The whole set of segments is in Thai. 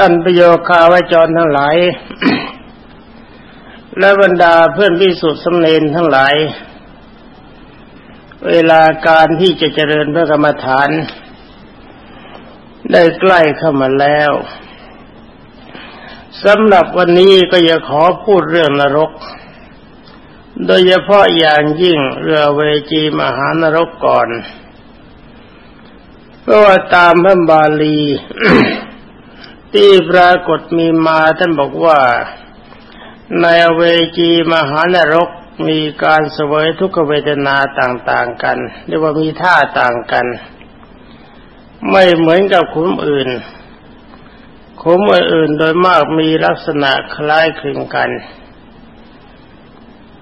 ท่านประโยคาวจรทั้งหลาย และบรรดาเพื่อนพิสุทธิสำเนนทั้งหลาย เวลาการที่จะเจริญพระกรรมฐาน ได้ใกล้เข้ามาแล้วสำหรับวันนี้ก็จะขอพูดเรื่องนรก โดยเฉพาะอย่างยิ่งเรือเวจีมหานรกก่อน เพราะว่าตามพระบาลี ที่ปรากฏมีมาท่านบอกว่าในเวจีมหานรกมีการเสวยทุกขเวทนาต่างๆกัน เรียกว่ามีท่าต่างกัน ไม่เหมือนกับขุมอื่นขุมอื่นโดยมากมีลักษณะคล้ายคลึงกัน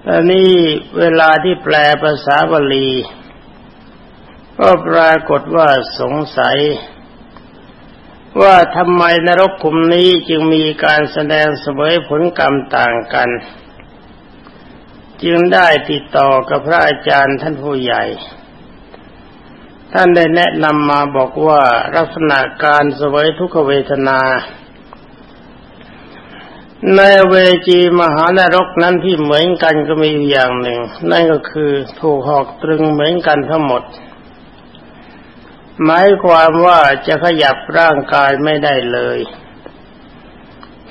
อันนี้เวลาที่แปลภาษาบาลี ก็ปรากฏว่าสงสัย ว่าทำไมนรกขุมนี้จึงมีการแสดงเสวยผลกรรมต่างกัน จึงได้ติดต่อกับพระอาจารย์ท่านผู้ใหญ่ ท่านได้แนะนำมาบอกว่าลักษณะการเสวยทุกขเวทนา ในเวจีมหานรกนั้นที่เหมือนกันก็มีอย่างหนึ่ง นั่นก็คือถูกหอกตรึงเหมือนกันทั้งหมด หมายความว่าจะขยับร่างกายไม่ได้เลย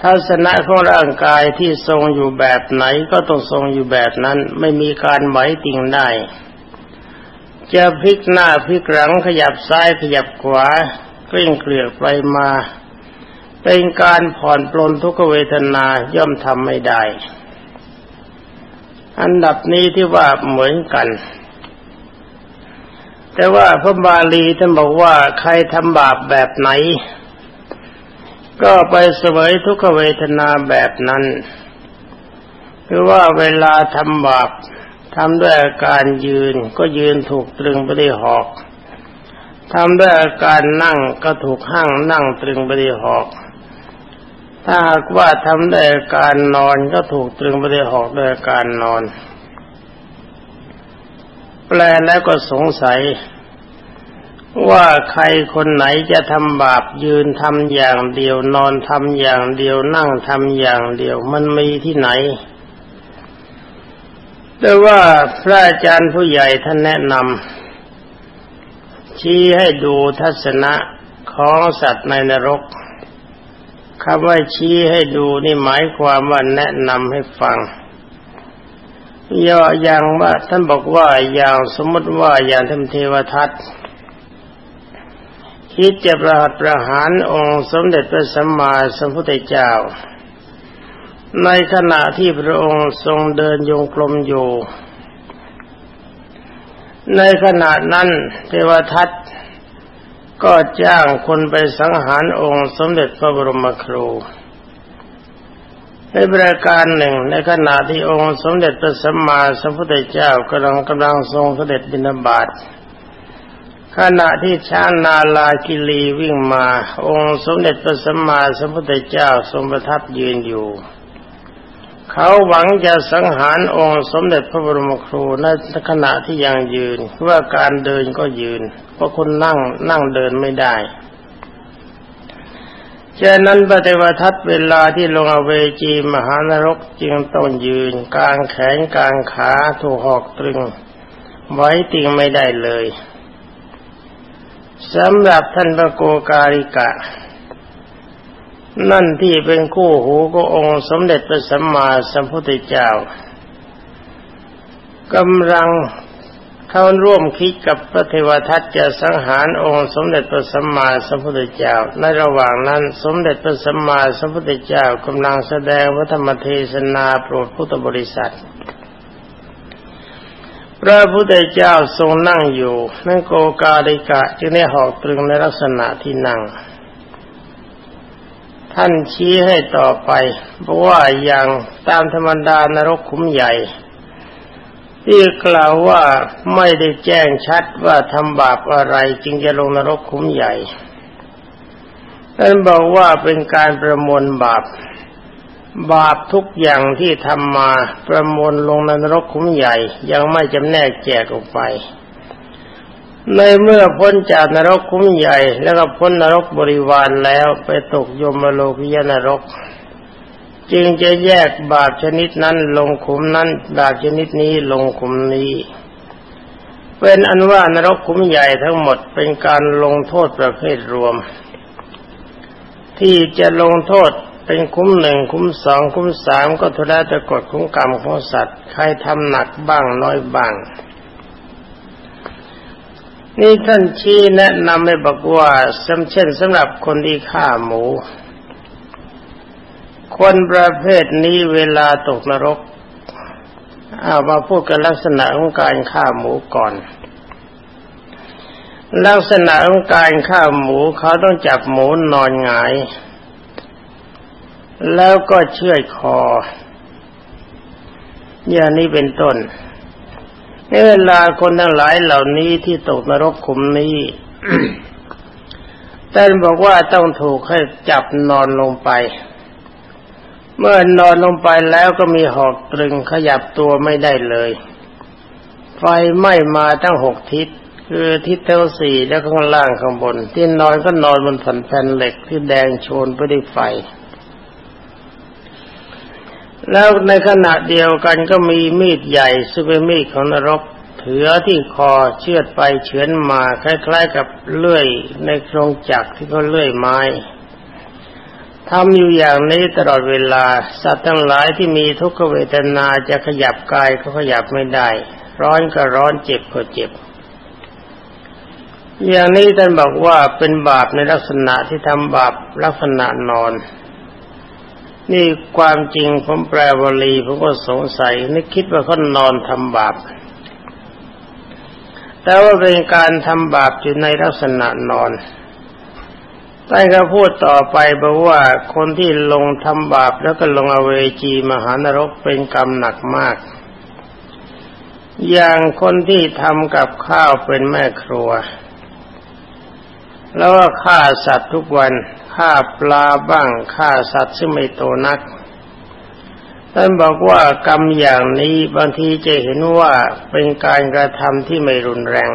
ทัศนะของร่างกายที่ทรงอยู่แบบไหนก็ต้องทรงอยู่แบบนั้น ไม่มีการไหวติ่งได้ จะพลิกหน้าพลิกหลังขยับซ้ายขยับขวาเกลี้งเกลี่ยไปมา เป็นการผ่อนปลนทุกเวทนาย่อมทำไม่ได้ อันดับนี้ที่ว่าเหมือนกัน แต่ว่าพระบาลีท่านบอกว่าใครทำบาปแบบไหน ก็ไปเสวยทุกขเวทนาแบบนั้นคือว่าเวลาทำบาปทำด้วยอาการยืนก็ยืนถูกตรึงไปที่หอกทำด้วยอาการนั่งก็ถูกห้างนั่งตรึงไปที่หอก ถ้าหากว่าทำด้วยอาการนอนก็ถูกตรึงไปที่หอกด้วยอาการนอน แปลแล้วก็สงสัย ว่าใครคนไหนจะทำบาปยืนทำอย่างเดียวนอนทำอย่างเดียวนั่งทำอย่างเดียวมันมีที่ไหน แต่ว่าพระอาจารย์ผู้ใหญ่ท่านแนะนำชี้ให้ดูทัศนะของสัตว์ในนรกคำว่าชี้ให้ดูนี่หมายความว่าแนะนำให้ฟัง ย่ออย่างว่าท่านบอกว่าอย่างสมมติว่าอย่างทำเทวทัตคิดจะประหัตประหารองค์สมเด็จพระสัมมาสัมพุทธเจ้า ในขณะที่พระองค์ทรงเดินโยงกลมอยู่ ในขณะนั้นเทวทัตก็จ้างคนไปสังหารองค์สมเด็จพระบรมครู ในบริการหนึ่งในขณะที่องค์สมเด็จพระสัมมาสัมพุทธเจ้ากำลังกำลังทรงเสด็จบิณฑบาตขณะที่ช้างนาลากิลีวิ่งมา องค์สมเด็จพระสัมมาสัมพุทธเจ้าทรงประทับยืนอยู่ เขาหวังจะสังหารองค์สมเด็จพระบรมครูในขณะที่ยังยืนว่าะการเดินก็ยืน เพราะคนนั่งนั่งเดินไม่ได้ ฉะนั้นปฏิวัติเวลาที่ลงอเวจีมหานรกจึงต้องยืนกลางแขนกลางขาถูกหอกตรึง ไว้ติงไม่ได้เลยสำหรับท่านพระโกการิกะ นั่นที่เป็นคู่หูก็องค์สมเด็จพระสัมมาสัมพุทธเจ้ากำลัง เขาร่วมคิดกับพระเทวทัตจะสังหารองค์สมเด็จพระสัมมาสัมพุทธเจ้า ในระหว่างนั้นสมเด็จพระสัมมาสัมพุทธเจ้ากำลังแสดงพระธรรมเทศนาโปรดพุทธบริษัทพระพุทธเจ้าทรงนั่งอยู่นั่งโกกาลิกะจึงได้หอกตรึงในลักษณะที่นั่ง ท่านชี้ให้ต่อไปเพราะว่าอย่างตามธรรมดานรกขุมใหญ่ ที่กล่าวว่าไม่ได้แจ้งชัดว่าทำบาปอะไรจึงจะลงนรกคุ้มใหญ่ท่านบอกว่าเป็นการประมวลบาป บาปทุกอย่างที่ทำมาประมวลลงนรกคุ้มใหญ่ ยังไม่จำแนกแจกออกไป ในเมื่อพ้นจากนรกคุ้มใหญ่ แล้วก็พ้นนรกบริวารแล้วไปตกยมโลกิยนรก จึงจะแยกบาปชนิดนั้นลงขุมนั้น บาปชนิดนี้ลงขุมนี้ เป็นอันว่านรกคุ้มใหญ่ทั้งหมดเป็นการลงโทษประเภทรวม ที่จะลงโทษเป็นคุ้มหนึ่งคุ้มสองคุ้มสามก็ทุแล้วแต่กฎของกรรมของสัตว์ ใครทำหนักบ้างน้อยบ้าง นี่ท่านชี้แนะนำให้บอกว่าสำเช่นสำหรับคนที่ฆ่าหมู คนประเภทนี้เวลาตกนรกเอามาพูดกันลักษณะของการฆ่าหมูก่อน ลักษณะของการฆ่าหมูเขาต้องจับหมูนอนหงาย แล้วก็เชื่อคอ อย่างนี้เป็นต้นในเวลาคนทั้งหลายเหล่านี้ที่ตกนรกขุมนี้ท่านบอกว่าต้องถูกให้จับนอนลงไป เมื่อนอนลงไปแล้วก็มีหอกตรึงขยับตัวไม่ได้เลย ไฟไหม้มาตั้งหกทิศ คือทิศเท่าสี่แล้วข้างล่างข้างบน ที่นอนก็นอนบนแผ่นแผ่นเหล็กที่แดงโชนไปด้วยไฟ แล้วในขณะเดียวกันก็มีมีดใหญ่ซึ่งเป็นมีดของนรกถือที่คอเชือดไปเฉือนมาคล้ายๆกับเลื่อยในโครงจักรที่เขาเลื่อยไม้ ทำอยู่อย่างนี้ตลอดเวลา สัตว์ทั้งหลายที่มีทุกขเวทนาจะขยับกายก็ขยับไม่ได้ ร้อนก็ร้อนเจ็บก็เจ็บ อย่างนี้ท่านบอกว่าเป็นบาปในลักษณะที่ทำบาปลักษณะนอน นี่ความจริงผมแปลวลีผมก็สงสัยนึกคิดว่าเขานอนทำบาป แต่ว่าเป็นการทำบาปอยู่ในลักษณะนอน ใต้ก็พูดต่อไปบอกว่าคนที่ลงทำบาปแล้วก็ลงอเวจีมหานรกเป็นกรรมหนักมาก อย่างคนที่ทำกับข้าวเป็นแม่ครัว แล้วก็ฆ่าสัตว์ทุกวันฆ่าปลาบ้างฆ่าสัตว์ซึ่งไม่โตนักท่านบอกว่ากรรมอย่างนี้บางทีจะเห็นว่าเป็นการกระทำที่ไม่รุนแรง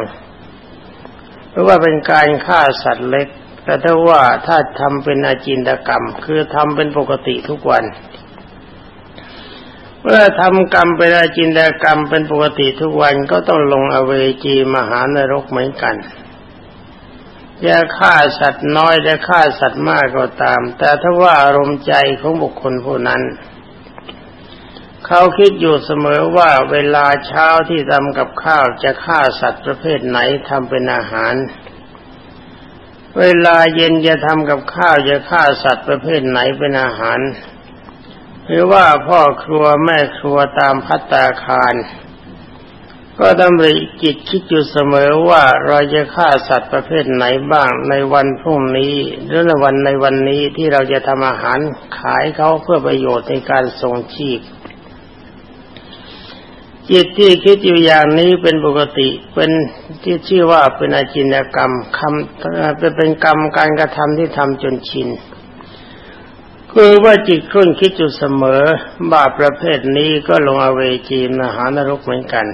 หรือว่าเป็นการฆ่าสัตว์เล็ก แต่ถ้าว่าถ้าทำเป็นอาจินตกรรม คือทำเป็นปกติทุกวัน เมื่อทำกรรมเป็นอาจินตกรรมเป็นปกติทุกวันก็ต้องลงอเวจีมหานรกเหมือนกันจะฆ่าสัตว์น้อยจะฆ่าสัตว์มากก็ตาม แต่ถ้าว่าอารมณ์ใจของบุคคลผู้นั้น เขาคิดอยู่เสมอว่าเวลาเช้าที่ทำกับข้าวจะฆ่าสัตว์ประเภทไหนทำเป็นอาหาร เวลาเย็นจะทำกับข้าวจะฆ่าสัตว์ประเภทไหนเป็นอาหาร หรือว่าพ่อครัวแม่ครัวตามพัตตาคาร ก็ดำริจิตคิดอยู่เสมอว่าเราจะฆ่าสัตว์ประเภทไหนบ้างในวันพรุ่งนี้หรือในวันในวันนี้ที่เราจะทำอาหารขายเขาเพื่อประโยชน์ในการทรงชีพ จิตที่คิดอยู่อย่างนี้เป็นปกติ เป็นที่ชื่อว่าเป็นอาจินกรรมคำเป็นเป็นกรรมการกระทำที่ทำจนชินคือว่าจิตครุ่นคิดอยู่เสมอ บาปประเภทนี้ก็ลงอเวจีมหานรกเหมือนกัน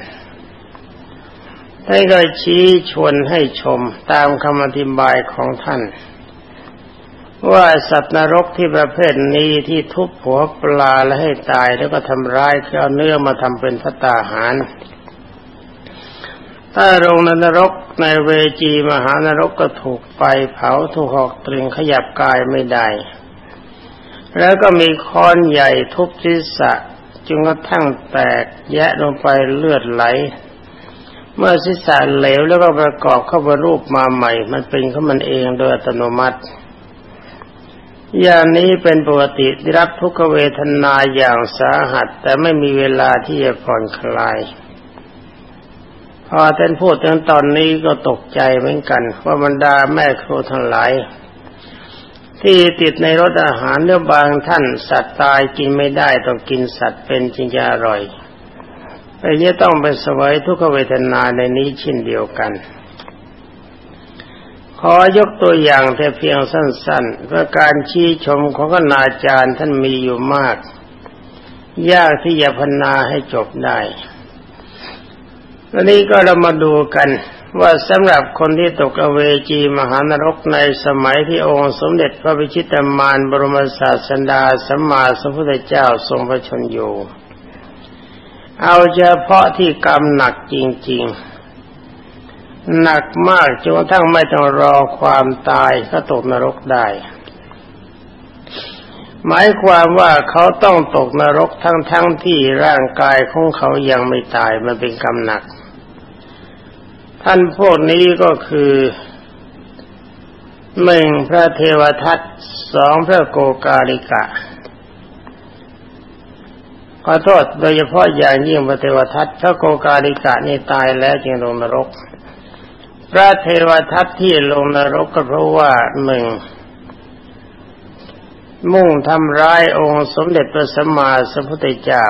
ท่านก็ชี้ชวนให้ชมตามคำอธิบายของท่าน ว่าสัตว์นรกที่ประเภทนี้ที่ทุบหัวปลาและให้ตายแล้วก็ทำร้ายคือเอาเนื้อมาทำเป็นพัตตาหาร ถ้าลงในนรกในเวจีมหานรกก็ถูกไฟเผาถูกหอกตรึงขยับกายไม่ได้ แล้วก็มีค้อนใหญ่ทุบศีรษะจนกระทั่งแตกแยะลงไปเลือดไหล เมื่อศีรษะเหลวแล้วก็ประกอบเข้าไปรูปมาใหม่ มันเป็นของมันเองโดยอัตโนมัติ อย่างนี้เป็นปกติได้รับทุกขเวทนาอย่างสาหัส แต่ไม่มีเวลาที่จะผ่อนคลาย พอท่านพูดถึงตอนนี้ก็ตกใจเหมือนกัน ว่าบรรดาแม่ครูทั้งหลาย ที่ติดในรถอาหารเนื้อบางท่านสัตว์ตายกินไม่ได้ต้องกินสัตว์เป็นจริงจะอร่อยไอ้นี้ต้องไปสวยทุกขเวทนาในนี้เช่นเดียวกัน ขอยกตัวอย่างแต่เพียงสั้นๆเพื่อการชี้ชมของคณาจารย์ท่านมีอยู่มาก ยากที่จะพันนาให้จบได้ตอนนี้ก็เรามาดูกันว่าสำหรับคนที่ตกอเวจีมหานรกในสมัยที่องค์สมเด็จพระพิชิตามารบรมศาสดาสัมมาสัมพุทธเจ้าทรงพระชนอยู่ เอาเฉพาะที่กรรมหนักจริง ๆ หนักมากจนกระทั่งไม่ต้องรอความตายก็ตกนรกได้ หมายความว่าเขาต้องตกนรกทั้งๆทที่ร่างกายของเขายังไม่ตายมันเป็นกรรมหนัก ท่านพวกนี้ก็คือหนึ่งพระเทวทัตสองพระโกกาลิกะขอโทษโดยเฉพาะอย่างยิ่งพระเทวทัตพระโกกาลิกะนี่ตายแล้วจึงลงนรก พระเทวทัตที่ลงนรกก็เพราะว่าหนึ่งมุ่งทำร้ายองค์สมเด็จพระสัมมาสัมพุทธเจ้า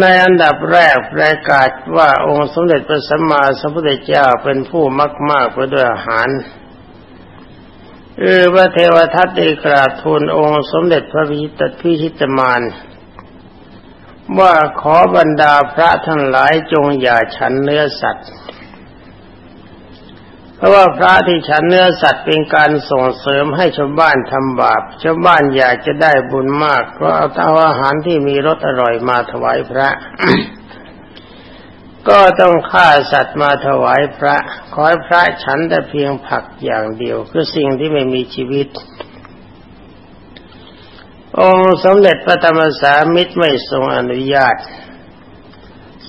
ในอันดับแรกประกาศว่าองค์สมเด็จพระสัมมาสัมพุทธเจ้าเป็นผู้มากมากไปด้วยอาหารเออพระเทวทัตได้กราบทูลองค์สมเด็จพระพิชิตพิชิตมาน ว่าขอบรรดาพระทั้งหลายจงอย่าฉันเนื้อสัตว์ เพราะว่าพระที่ฉันเนื้อสัตว์เป็นการส่งเสริมให้ชาวบ้านทำบาปชาวบ้านอยากจะได้บุญมากก็เอาเอาอาหารที่มีรสอร่อยมาถวายพระ ก็ต้องฆ่าสัตว์มาถวายพระ ขอให้พระฉันแต่เพียงผักอย่างเดียว คือสิ่งที่ไม่มีชีวิต องค์สมเด็จพระธรรมสามิตรไม่ทรงอนุญาต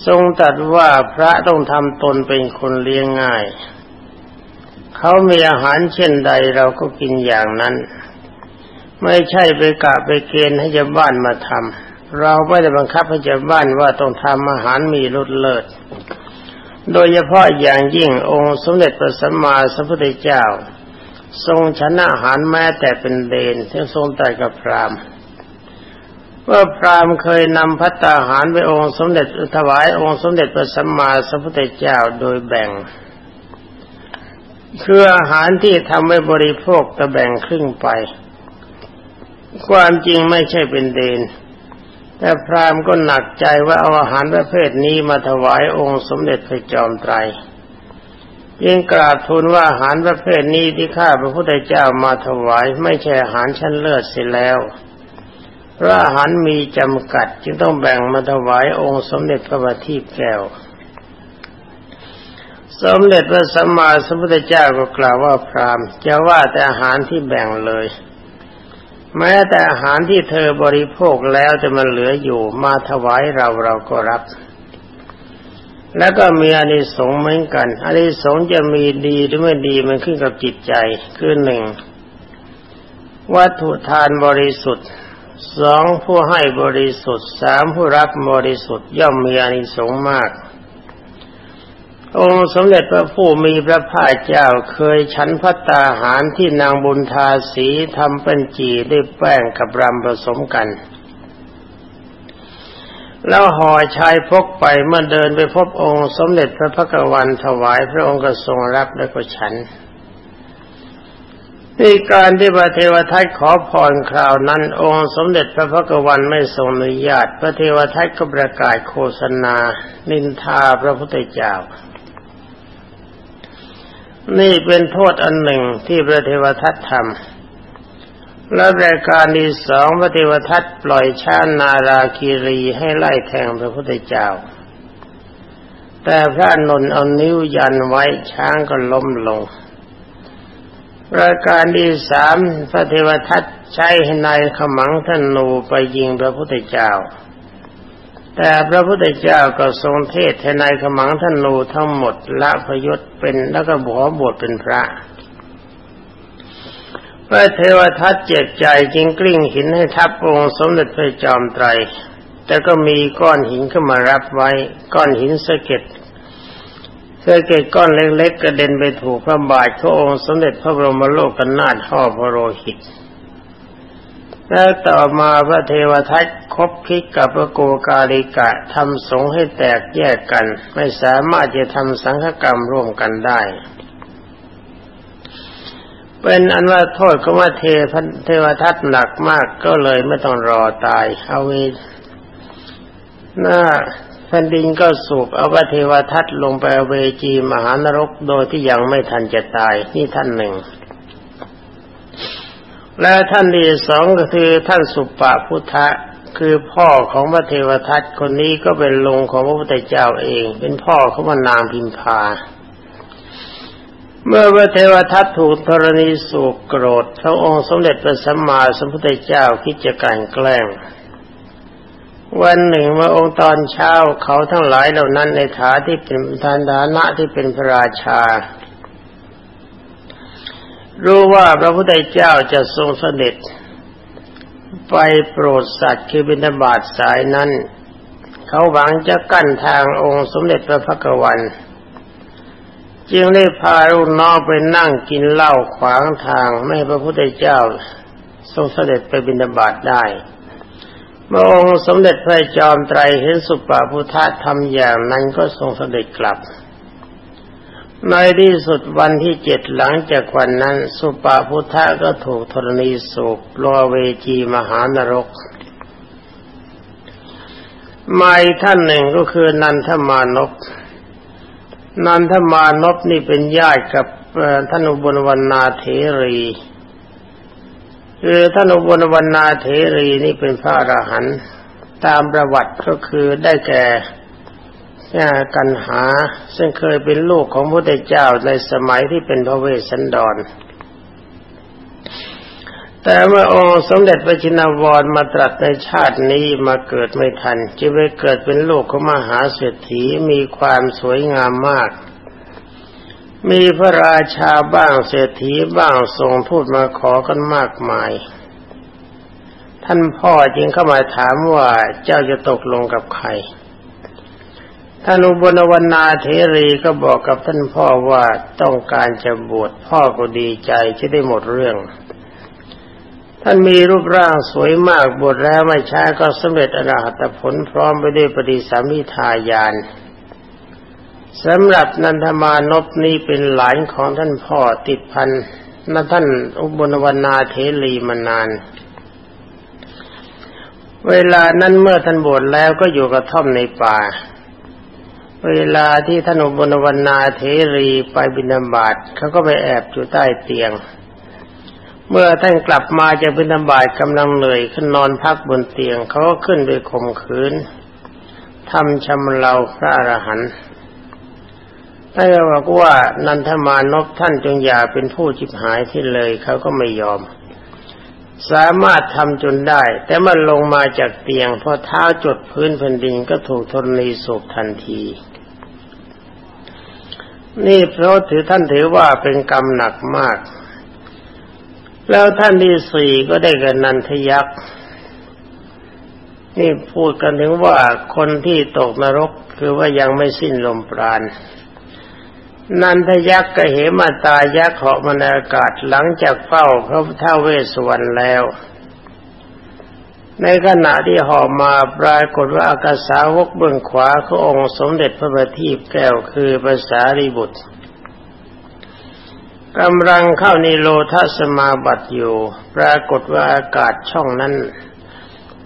ทรงตรัสว่าพระต้องทำตนเป็นคนเลี้ยงง่าย เขามีอาหารเช่นใดเราก็กินอย่างนั้น ไม่ใช่ไปกะไปเกณฑ์ให้ชาวบ้านมาทำเราไม่ได้บังคับให้ชาวบ้านว่าต้องทำอาหารมีรสเลิศโดยเฉพาะอย่างยิ่งองค์สมเด็จพระสัมมาสัมพุทธเจ้า ทรงชนะอาหารแม้แต่เป็นเดนที่ทรงแต่กับพรามว่าพรามเคยนำพัตตาหารไปองค์สมเด็จถวายองค์สมเด็จพระสัมมาสัมพุทธเจ้าโดยแบ่งคืออาหารที่ทำไว้บริโภคจะแบ่งครึ่งไป ความจริงไม่ใช่เป็นเดน แต่พราหมณ์ก็หนักใจว่าเอาอาหารประเภทนี้มาถวายองค์สมเด็จพระจอมไตร ยิ่งกราบทูลว่าอาหารประเภทนี้ที่ข้าพระพุทธเจ้ามาถวาย ไม่ใช่อาหารชั้นเลิศเสียแล้วเพราะอาหารมีจำกัดจึงต้องแบ่งมาถวายองค์สมเด็จพระบัณฑิตแก้วสมเด็จพระสัมมาสัมพุทธเจ้าก็กล่าวว่าพรามจะว่าแต่อาหารที่แบ่งเลย แม้แต่อาหารที่เธอบริโภคแล้วจะมันเหลืออยู่มาถวายเราเราก็รับ แล้วก็มีอานิสงส์เหมือนกันอานิสงส์จะมีดีหรือไม่ดีมันขึ้นกับจิตใจ คือหนึ่งวัตถุทานบริสุทธิ์สองผู้ให้บริสุทธิ์สามผู้รับบริสุทธิ์ย่อมมีอานิสงส์มาก องค์สมเด็จพระผู้มีพระภาคเจ้าเคยฉันพัตตาหารที่นางบุญทาสีทำเป็นจีด้วยแป้งกับรำผสมกัน แล้วห่อชายพกไปเมื่อเดินไปพบองค์สมเด็จพระพักวันถวายพระองค์ก็ทรงรับแล้วก็ฉันนี่การที่พระเทวทัตขอพรคราวนั้น องค์สมเด็จพระพักวันไม่ทรงอนุญาต พระเทวทัตก็ประกาศโฆษณา นินทาพระพุทธเจ้า นี่เป็นโทษอันหนึ่งที่พระเทวทัตทำ และรายการที่สองพระเทวทัตปล่อยช้านาราคีรีให้ไล่แทงพระพุทธเจ้า แต่พระนนท์เอานิ้วยันไว้ช้างก็ล้มลง รายการที่สามพระเทวทัตใช้ให้นายขมังท่านนูไปยิงพระพุทธเจ้า แต่พระพุทธเจ้าก็ทรงเทศให้นายขมังท่านนูทั้งหมดละพยศเป็นแล้วก็บวบวชเป็นพระ ระเทวทัตเจ็บใจจึงกลิ้งหินให้ทับองค์สมเด็จพระจอมไตร แต่ก็มีก้อนหินขึ้นมารับไว้ ก้อนหินสะเก็ดสะเก็ดก้อนเล็กๆกระเด็นไปถูกพระบาทขององค์สมเด็จพระบรมโลกนาถห่อพระโลหิตแล้วต่อมาพระเทวทัตคบคิดกับพระโกกาลิกะทำสงให้แตกแยกกัน ไม่สามารถจะทำสังฆกรรมร่วมกันได้ เป็นอันว่าโทษก็ว่าเทพเทวทัตหนักมากก็เลยไม่ต้องรอตายเอาเวีน่าแผ่นดินก็สูบเอาพระเทวทัตลงไปเวจีมหานรกโดยที่ยังไม่ทันจะตายนี่ท่านหนึ่ง และท่านที่สองก็คือท่านสุปปะพุทธะคือพ่อของพระเทวทัตคนนี้ก็เป็นลุงของพระพุทธเจ้าเอง เป็นพ่อของพระนางพิมพา เมื่อพระเทวทัตถูกธรณีสูบโกรธพระองค์สมเด็จพระสัมมาสัมพุทธเจ้าคิดจะการแกล้ง วันหนึ่งเมื่อองค์ตอนเช้าเขาทั้งหลายเหล่านั้นในฐาที่เป็นทานดานะที่เป็นพระราชา รู้ว่าพระพุทธเจ้าจะทรงเสด็จ ไปโปรดสัตว์คือบิณฑบาตสายนั้น เขาหวังจะกั้นทางองค์สมเด็จพระพักวัน จึงได้พาลูกน้องไปนั่งกินเหล้าขวางทางไม่ให้พระพุทธเจ้าทรงเสด็จไปบิณฑบาตได้เมื่อองค์สมเด็จพระจอมไตรเห็นสุปาพุทธะทำอย่างนั้นก็ทรงเสด็จกลับ ในที่สุดวันที่เจ็ดหลังจากวันนั้น สุปาพุทธะก็ถูกธรณีสูบลอเวจีมหานรกมาอีกท่านหนึ่งก็คือนันทมานพ นันทมานพนี่เป็นญาติกับท่านอุบลวรรณาเถรีคือท่านอุบลวรรณาเถรีนี่เป็นพระอรหันต์ตามประวัติก็คือได้แก่กันหา ซึ่งเคยเป็นลูกของพระเจ้าในสมัยที่เป็นพระเวสสันดร แต่เมื่อองค์สมเด็จพระจินวรมาตรัสในชาตินี้มาเกิดไม่ทันจึงไปเกิดเป็นลูกของมหาเศรษฐีมีความสวยงามมาก มีพระราชาบ้างเศรษฐีบ้างส่งพูดมาขอกันมากมาย ท่านพ่อจึงเข้ามาถามว่าเจ้าจะตกลงกับใครท่านอุบลวรรณาเทรีก็บอกกับท่านพ่อว่าต้องการจะบวชพ่อก็ดีใจจะได้หมดเรื่อง ท่านมีรูปร่างสวยมากบวชแล้วไม่ช้าก็สำเร็จอรหัตผลพร้อมไปด้วยปฏิสัมพิทายานสำหรับนันทมานพนี้เป็นหลานของท่านพ่อติดพันนัท่านอุบลวรรณาเทลีมานาน เวลานั้นเมื่อท่านบวชแล้วก็อยู่กระท่อมในป่า เวลาที่ท่านอุบลวรรณาเทรีไปบินาบาตเขาก็ไปแอบอยู่ใต้เตียง เมื่อท่านกลับมาจากบินาบาตกำลังเหนื่อยขึ้นนอนพักบนเตียงเขาก็ขึ้นไปข่มขืนทำชำเราพระอรหันต์ถ้าบอกว่านันทมานพท่านจงอย่าเป็นผู้จิบหายที่เลยเขาก็ไม่ยอม สามารถทำจนได้ แต่มันลงมาจากเตียงพอเท้าจดพื้นแผ่นดินก็ถูกธรณีสูบทันที นี่เพราะถือท่านถือว่าเป็นกรรมหนักมาก แล้วท่านที่สี่ก็ได้กับนันทยักษ์นี่พูดกันถึงว่าคนที่ตกนรกคือว่ายังไม่สิ้นลมปราณนันทยักษ์ก็เหมาตายักษ์เหาะมาในอากาศหลังจากเฝ้าพระพุทธเวสสวรรณแล้ว ในขณะที่หอมาปรากฏว่าอากาสาวกเบื้องขวาขององค์สมเด็จพระบัณฑิตแก้วคือภาษาริบุตร กำลังเข้าในโลทัสมาบัติอยู่ ปรากฏว่าอากาศช่องนั้น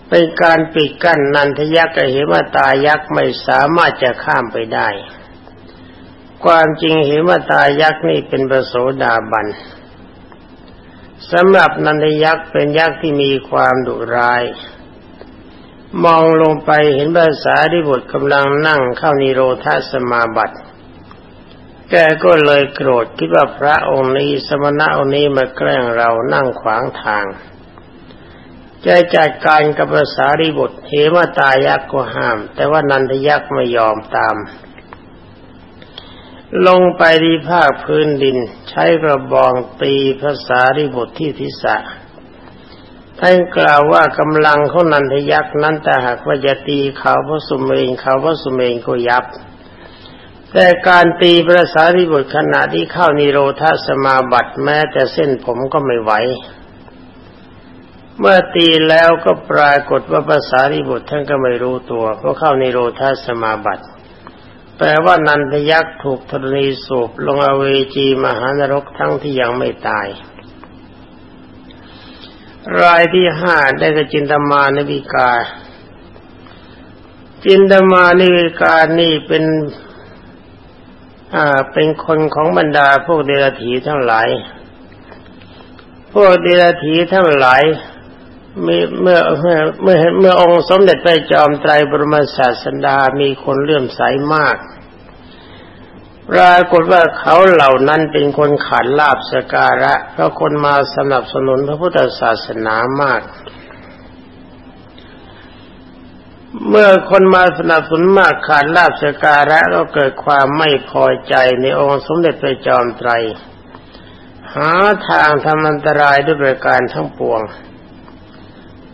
เป็นการปิดกั้นนันทยักษ์กับเหมตายักษ์ไม่สามารถจะข้ามไปได้ ความจริงเห็นว่าตายักษ์นี่เป็นประโสดาบันสำหรับนันทยักษ์เป็นยักษ์ที่มีความดุร้าย มองลงไปเห็นภาษาที่บทกำลังนั่งเข้านิโรธาสมาบัติ แกก็เลยโกรธคิดว่าพระองค์นี้สมณะองค์นี้มาแกล้งเรานั่งขวางทางจะจัดการกับภาษาริบุตรเหมาตายักษ์ก็ห้าม แต่ว่านันทยักษ์ไม่ยอมตาม ลงไปดีภาคพื้นดิน ใช้กระบองตีภาษาริบุตรที่ทิศะท่านกล่าวว่ากำลังของนันทยักษ์นั้นแต่หากว่าจะตีเขาพระสุเมงเขาพระสุเมงก็ยับ แต่การตีภาษาริบุตรขณะที่เข้านิโรธาสมาบัติแม้แต่เส้นผมก็ไม่ไหว เมื่อตีแล้วก็ปรากฏว่าภาษาริบุตรท่านก็ไม่รู้ตัวเพราะเข้านิโรธาสมาบัติ แปลว่านันทยักษ์ถูกธรณีสูบลงอเวจีมหานรกทั้งที่ยังไม่ตาย รายที่ห้าได้กจินตมานวิกา จินตมานิวิกานี่เป็น เป็นคนของบรรดาพวกเดรัจฉีทั้งหลาย พวกเดรัจฉีทั้งหลายเมื่อเมื่อเมื่อเมื่อองค์สมเด็จพระจอมไตรบรมศาสดามีคนเลื่อมใสมาก ปรากฏว่าเขาเหล่านั้นเป็นคนขาดลาบสการะเพราะคนมาสนับสนุนพระพุทธศาสนามาก เมื่อคนมาสนับสนุนมากขาดลาบสการะก็เกิดความไม่พอใจในองค์สมเด็จพระจอมไตร หาทางทำอันตรายด้วยประการทั้งปวง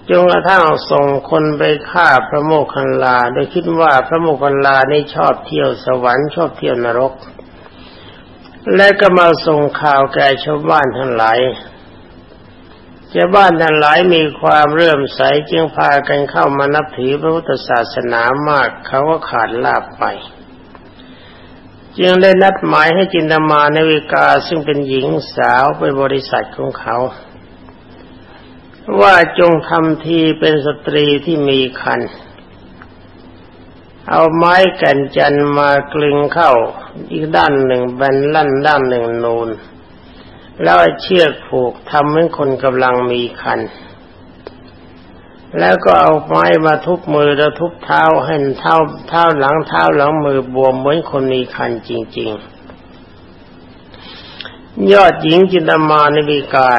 จนกระทั่งส่งคนไปฆ่าพระโมคคัลลาโดยคิดว่าพระโมคคัลลานี่ชอบเที่ยวสวรรค์ชอบเที่ยวนรก และก็มาส่งข่าวแก่ชาวบ้านทั้งหลาย ชาวบ้านทั้งหลายมีความเรื่มใสจึงพากันเข้ามานับถือพระพุทธศาสนามากเขาก็ขาดลาบไป จึงได้นัดหมายให้จินตมาในวิกาซึ่งเป็นหญิงสาวไปบริษัทของเขา ว่าจงทำทีเป็นสตรีที่มีคันเอาไม้กันจันมากลึงเข้าอีกด้านหนึ่งแบนลั่นด้านหนึ่งนูน แล้วเชือกผูกทำให้คนกำลังมีคัน แล้วก็เอาไม้มาทุบมือแล้วทุบเท้าให้เท้าเท้าหลังเท้าหลังมือบวมเหมือนคนมีคันจริง ๆ ยอดหญิงจินตมาในวิกา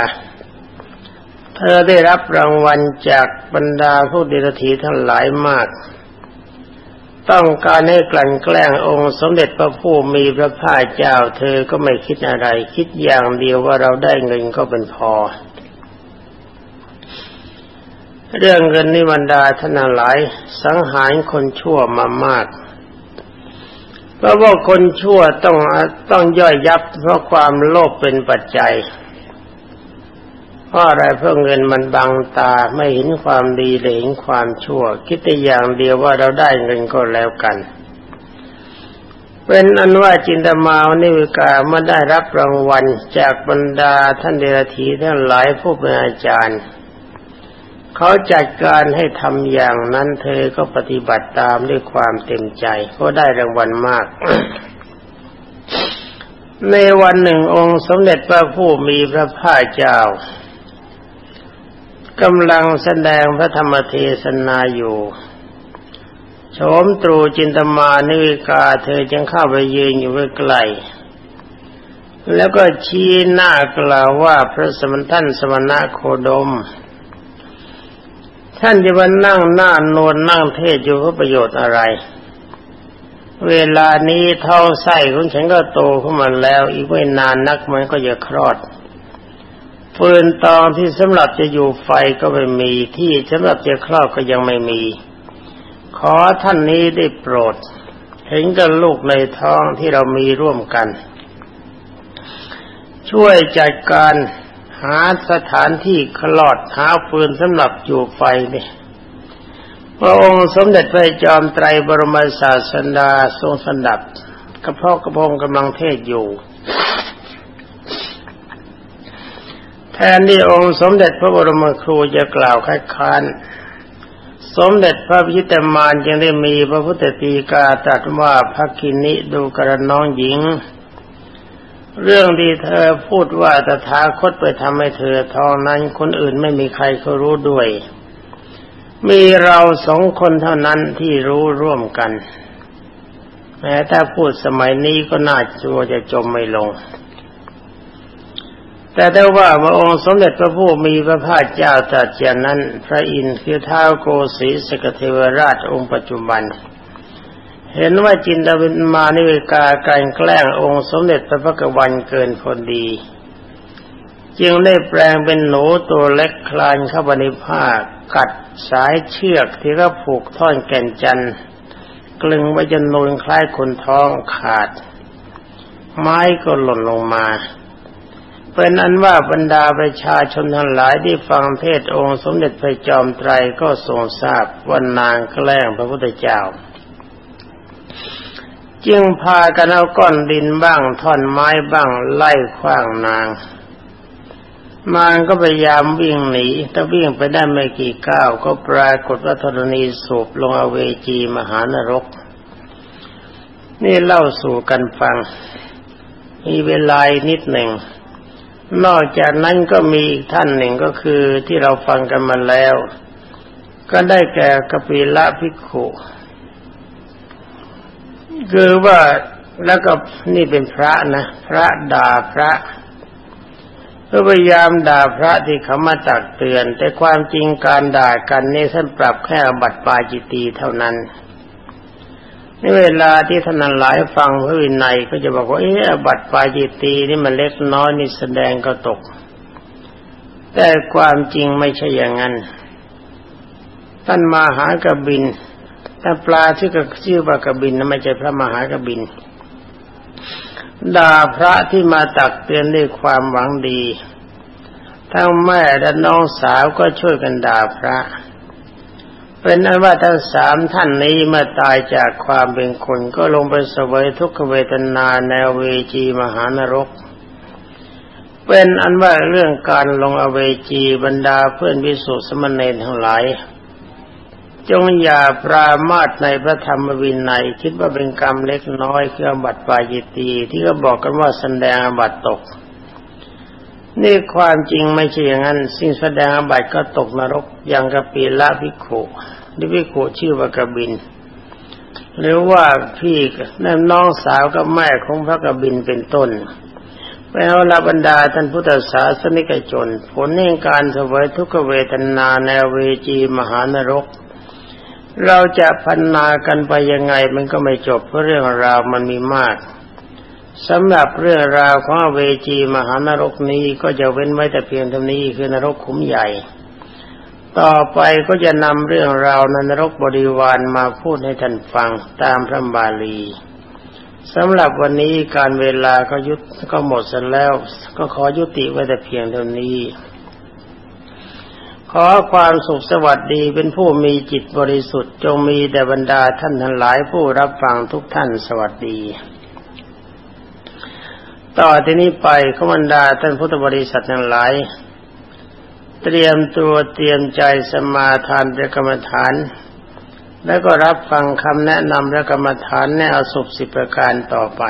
เธอได้รับรางวัลจากบรรดาผู้ดีรถีทั้งหลายมาก ต้องการให้กลั่นแกล้งองค์สมเด็จพระผู้มีพระภาคเจ้า เธอก็ไม่คิดอะไร คิดอย่างเดียวว่าเราได้เงินก็เป็นพอ เรื่องเงินนิบรรดาท่าหลายสังหารคนชั่วมามาก เพราะว่าคนชั่วต้องต้องย่อยยับเพราะความโลภเป็นปัจจัย ราะอะไรเพราะเงินมันบังตาไม่เห็นความดีเลยเห็นความชั่ว คิดแต่อย่างเดียวว่าเราได้เงินก็แล้วกันเป็นอันว่าจินตมาวนิวิกาเมื่อได้รับรางวัลจากบรรดาท่านเดรัจีทั้งหลายผู้เป็นอาจารย์ เขาจัดการให้ทำอย่างนั้นเธอก็ปฏิบัติตามด้วยความเต็มใจก็ได้รางวัลมาก ในวันหนึ่งองค์สมเด็จพระผู้มีพระภาคเจ้า กำลังแสดงพระธรรมเทศนาอยู่โฉมตรูจินตมานิวิกาเธอจึงเข้าไปยืนอยู่ใกล้แล้วก็ชี้หน้ากล่าวว่าพระสมท่านสมณะโคดม ท่านจะมานั่งหน้านวลนั่งเทศอยู่เพื่อประโยชน์อะไร เวลานี้เท่าไส้ของฉันก็โตขึ้นมาแล้ว อีกไม่นานนักมันก็จะคลอด ฟืนตองที่สำหรับจะอยู่ไฟก็ไม่มีที่สำหรับจะครอบก็ยังไม่มี ขอท่านนี้ได้โปรดเห็นกับลูกในท้องที่เรามีร่วมกัน ช่วยจัดการหาสถานที่คลอดหาฟืนสำหรับอยู่ไฟนี่พระองค์สมเด็จพระจอมไตรบรมศาสดาทรงสนับกระเพาะกระพงกำลังเทศอยู่ แทนที่องค์สมเด็จพระบรมครูจะกล่าวคัดค้านสมเด็จพระพิตมานยังได้มีพระพุทธตีกาตรัสว่าพระกินิดูกระน้องหญิง เรื่องที่เธอพูดว่าตถาคตไปทำให้เธอทองนั้นคนอื่นไม่มีใครเขารู้ด้วย มีเราสองคนเท่านั้นที่รู้ร่วมกัน แม้ถ้าพูดสมัยนี้ก็น่าจัวจะจมไม่ลง แต่ได้ว่าพระองค์สมเด็จพระผู้มีพระภาคเจ้าตรัสอย่างนั้น พระอินทร์คือท้าวโกสีสกเทวราชองค์ปัจจุบัน เห็นว่าจินตวินมานิเวกาการแกล้งองค์สมเด็จพระพักวันเกินคนดี จึงได้แปลงเป็นหนูตัวเล็กคลานเข้าไปในผ้ากัดสายเชือกที่เขาผูกท่อนแก่นจันกลึงไว้จนนูนคล้ายคนท้องขาด ไม้ก็หล่นลงมา เป็นอันว่าบรรดาประชาชนทั้งหลายที่ฟังเทศองค์สมเด็จพระจอมไตรก็ทรงทราบว่านางแกล้งพระพุทธเจ้า จึงพากันเอาก้อนดินบ้างท่อนไม้บ้างไล่ขว้างนางมารก็พยายามวิ่งหนีแต่วิ่งไปได้ไม่กี่ก้าวก็ปรากฏว่าธรณีสูบลงอเวจีมหานรก นี่เล่าสู่กันฟัง มีเวลานิดหนึ่ง นอกจากนั้นก็มีอีกท่านหนึ่งก็คือที่เราฟังกันมาแล้ว ก็ได้แก่กปิละภิกขุคือว่าแล้วก็นี่เป็นพระนะ พระด่าพระก็พยายามด่าพระที่เขามาตักเตือน แต่ความจริงการด่ากันนี่ท่านปรับแค่บัตรปาจิตีเท่านั้น ในเวลาที่ท่านหลายฟังพระวินัยก็จะบอกว่าเออบัตรปาจิตีนี่มันเล็กน้อยนี่แสดงก็ตก แต่ความจริงไม่ใช่อย่างนั้นท่านมหากบินแต่ปลาที่ก็ชื่อว่ากบินนั้นไม่ใช่พระมหากบินด่าพระที่มาตักเตือนด้วยความหวังดี ทั้งแม่และน้องสาวก็ช่วยกันด่าพระ เป็นนั้นว่าทั้งสามท่านนี้เมื่อตายจากความเป็นคนก็ลงไปสวยทุกขเวทนาแนวเวจีมหานรก เป็นอันว่าเรื่องการลงอเวจีบรรดาเพื่อนวิสุทธิสมณีทั้งหลาย จงอย่าปรามาสในพระธรรมวินัยคิดว่าเป็นกรรมเล็กน้อยคือบัตรปายิตีที่เขาบอกกันว่าแสดงบัตรตกนี่ความจริงไม่ใช่อย่างนั้น สิ่งแสดงบัตรก็ตกนรกอย่างกะปีละพิโข หรือพิโขชื่อว่ากบิน หรือว่าพี่นั่นน้องสาวกับแม่ของพระกบินเป็นต้นแปลว่าบรรดาท่านพุทธศาสนิกชน ผลแห่งการสวยทุกเวทนาในเวจีมหานรก เราจะพันนากันไปยังไงมันก็ไม่จบเพราะเรื่องราวมันมีมากสำหรับเรื่องราวของเวจีมหานรกนี้ก็จะเว้นไว้แต่เพียงเท่านี้คือนรกขุมใหญ่ ต่อไปก็จะนำเรื่องราวนนรกบริวารมาพูดให้ท่านฟังตามพระบาลีสำหรับวันนี้การเวลาก็ยุดก็หมดสร็จแล้ว ก็ขอยุติไว้แต่เพียงเท่านี้ ขอความสุขสวัสดีเป็นผู้มีจิตบริสุทธิ์จงมีแด่บรรดาท่านทั้งหลายผู้รับฟังทุกท่านสวัสดี ต่อที่นี้ไปขบรรดาท่านพุทธบริษัททั้งหลาย เตรียมตัวเตรียมใจสมาทานและกรรมฐาน แล้วก็รับฟังคำแนะนำและกรรมฐานแนวสุขสิบประการต่อไป